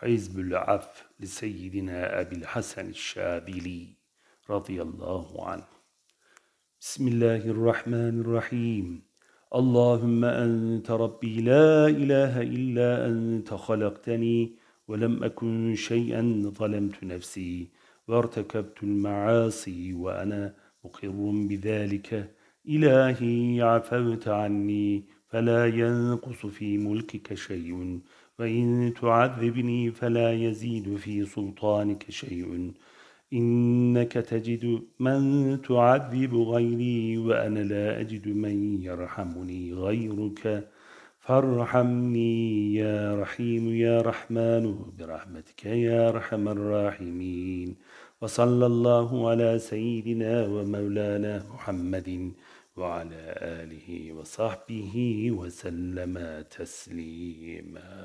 حزب العف لسيدنا أبي الحسن الشاذلي رضي الله عنه. بسم الله الرحمن الرحيم. اللهم أنت ربي لا إله إلا أنت خلقتني ولم أكن شيئا ظلمت نفسي وارتكبت المعاصي وأنا مقر بذلك. إلهي عفوت عني فلا ينقص في ملكك شيء وإن تعذبني فلا يزيد في سلطانك شيء. إنك تجد من تعذب غيري وأنا لا أجد من يرحمني غيرك. فارحمني يا رحيم يا رحمن برحمتك يا أرحم الراحمين. وصلى الله على سيدنا ومولانا محمد وعلى آله وصحبه وسلم تسليما.